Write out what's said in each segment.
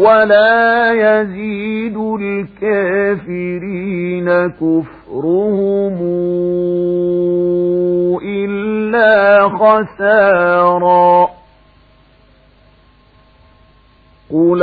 ولا يزيد الكافرين كفرهم إلا خسارا قل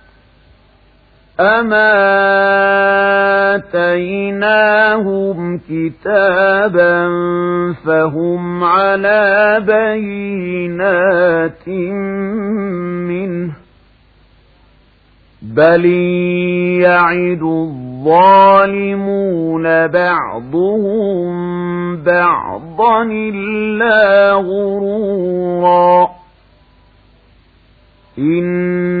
أما آتيناهم كتابا فهم على بينات منه بل يعد الظالمون بعضهم بعضا إلا غرورا إن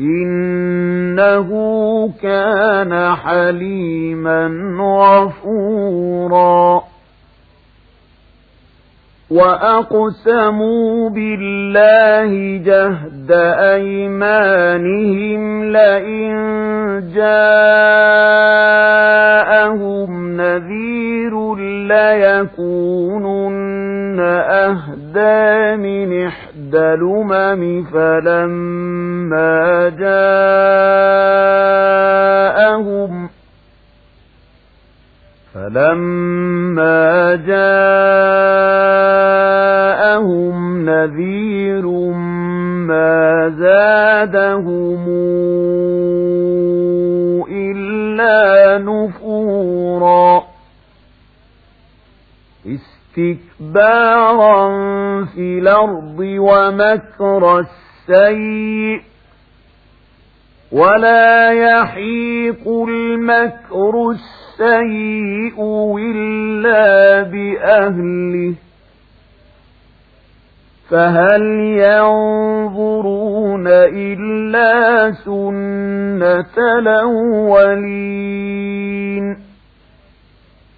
إنه كان حليما غفورا. وأقسموا بالله جهد أيمانهم لئن جاءهم نذير ليكونن من إحدى الأمم فلما جاءهم فلما جاءهم نذير ما زادهم إلا نفورا استكبارا في الأرض ومكر السيء ولا يحيق المكر السيء إلا بأهله فهل ينظرون إلا سنة الأولين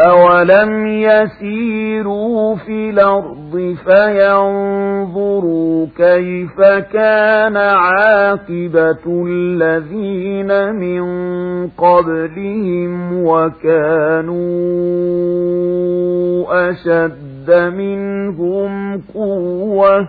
أولم يسيروا في الأرض فينظروا كيف كان عاقبة الذين من قبلهم وكانوا أشد منهم قوة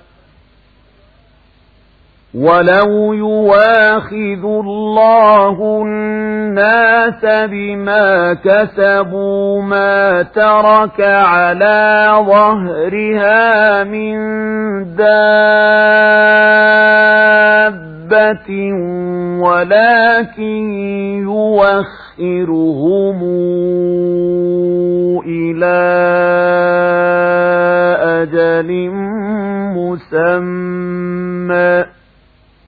ولو يواخذ الله الناس بما كسبوا ما ترك على ظهرها من دابة ولكن يوخذ